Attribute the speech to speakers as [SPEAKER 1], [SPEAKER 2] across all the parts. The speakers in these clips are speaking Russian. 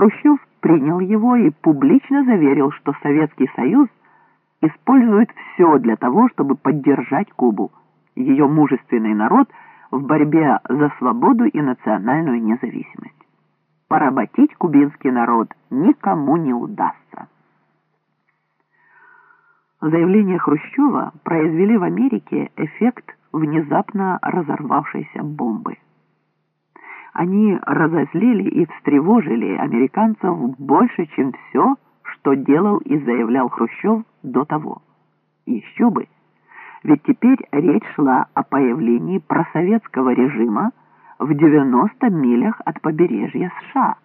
[SPEAKER 1] Хрущев принял его и публично заверил, что Советский Союз использует все для того, чтобы поддержать Кубу, ее мужественный народ в борьбе за свободу и национальную независимость. Поработить кубинский народ никому не удастся. Заявления Хрущева произвели в Америке эффект внезапно разорвавшейся бомбы. Они разозлили и встревожили американцев больше, чем все, что делал и заявлял Хрущев до того. Еще бы! Ведь теперь речь шла о появлении просоветского режима в 90 милях от побережья США.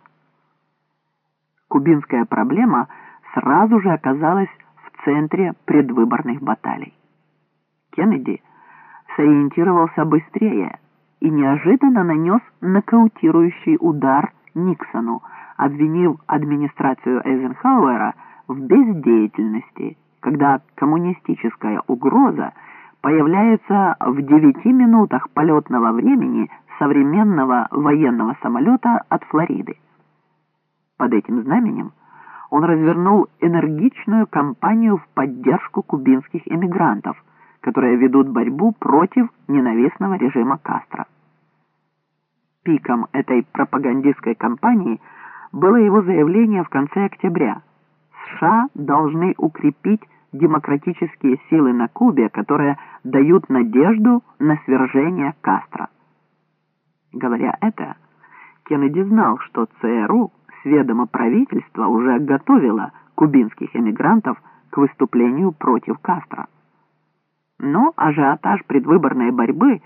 [SPEAKER 1] Кубинская проблема сразу же оказалась в центре предвыборных баталий. Кеннеди сориентировался быстрее и неожиданно нанес нокаутирующий удар Никсону, обвинив администрацию Эйзенхауэра в бездеятельности, когда коммунистическая угроза появляется в девяти минутах полетного времени современного военного самолета от Флориды. Под этим знаменем он развернул энергичную кампанию в поддержку кубинских эмигрантов, которые ведут борьбу против ненавистного режима Кастро. Пиком этой пропагандистской кампании было его заявление в конце октября. США должны укрепить демократические силы на Кубе, которые дают надежду на свержение Кастро. Говоря это, Кеннеди знал, что ЦРУ с ведома правительства уже готовила кубинских эмигрантов к выступлению против Кастро. Но ажиотаж предвыборной борьбы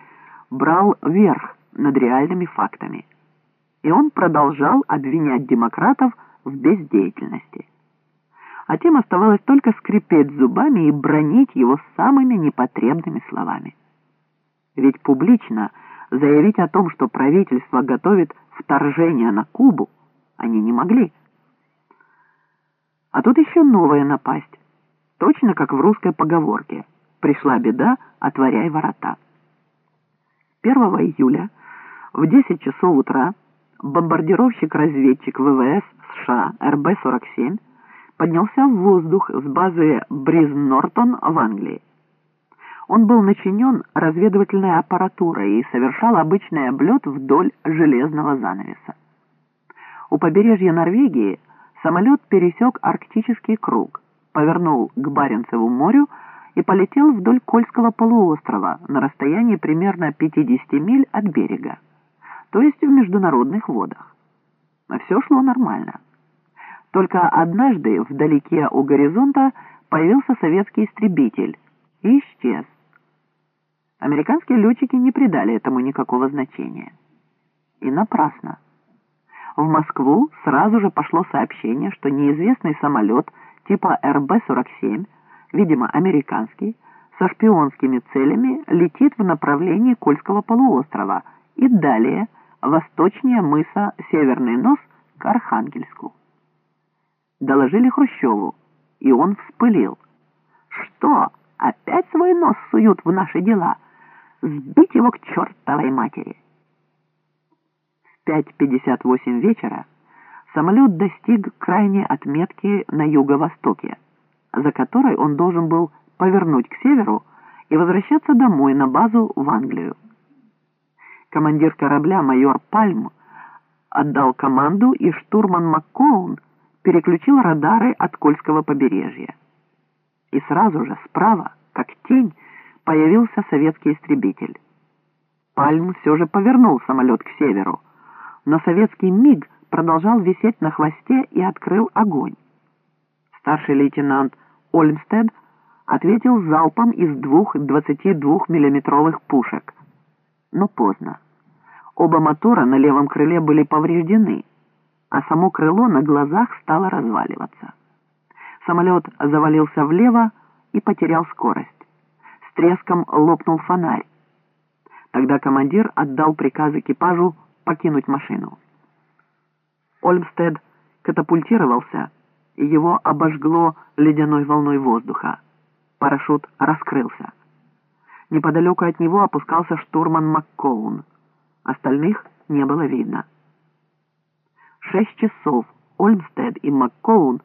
[SPEAKER 1] брал верх над реальными фактами, и он продолжал обвинять демократов в бездеятельности. А тем оставалось только скрипеть зубами и бронить его самыми непотребными словами. Ведь публично заявить о том, что правительство готовит вторжение на Кубу, они не могли. А тут еще новая напасть, точно как в русской поговорке – Пришла беда, отворяй ворота. 1 июля в 10 часов утра бомбардировщик-разведчик ВВС США РБ-47 поднялся в воздух с базы Бриз-Нортон в Англии. Он был начинен разведывательной аппаратурой и совершал обычный облет вдоль железного занавеса. У побережья Норвегии самолет пересек арктический круг, повернул к Баренцеву морю, и полетел вдоль Кольского полуострова на расстоянии примерно 50 миль от берега, то есть в международных водах. Все шло нормально. Только однажды вдалеке у горизонта появился советский истребитель и исчез. Американские летчики не придали этому никакого значения. И напрасно. В Москву сразу же пошло сообщение, что неизвестный самолет типа РБ-47 видимо, американский, со шпионскими целями летит в направлении Кольского полуострова и далее восточнее мыса Северный Нос к Архангельску. Доложили Хрущеву, и он вспылил. «Что, опять свой нос суют в наши дела? Сбить его к чертовой матери!» В 5.58 вечера самолет достиг крайней отметки на юго-востоке за которой он должен был повернуть к северу и возвращаться домой на базу в Англию. Командир корабля майор Пальм отдал команду, и штурман Маккоун переключил радары от Кольского побережья. И сразу же справа, как тень, появился советский истребитель. Пальм все же повернул самолет к северу, но советский МиГ продолжал висеть на хвосте и открыл огонь. Старший лейтенант Ольмстед ответил залпом из двух 22-миллиметровых пушек. Но поздно. Оба мотора на левом крыле были повреждены, а само крыло на глазах стало разваливаться. Самолет завалился влево и потерял скорость. С треском лопнул фонарь. Тогда командир отдал приказ экипажу покинуть машину. Ольмстед катапультировался его обожгло ледяной волной воздуха. Парашют раскрылся. Неподалеку от него опускался штурман Маккоун. Остальных не было видно. Шесть часов Ольмстед и МакКоун